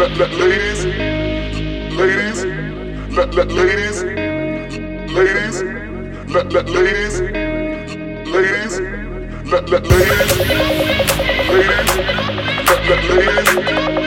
let let ladies ladies let let ladies ladies let let ladies ladies let let ladies ladies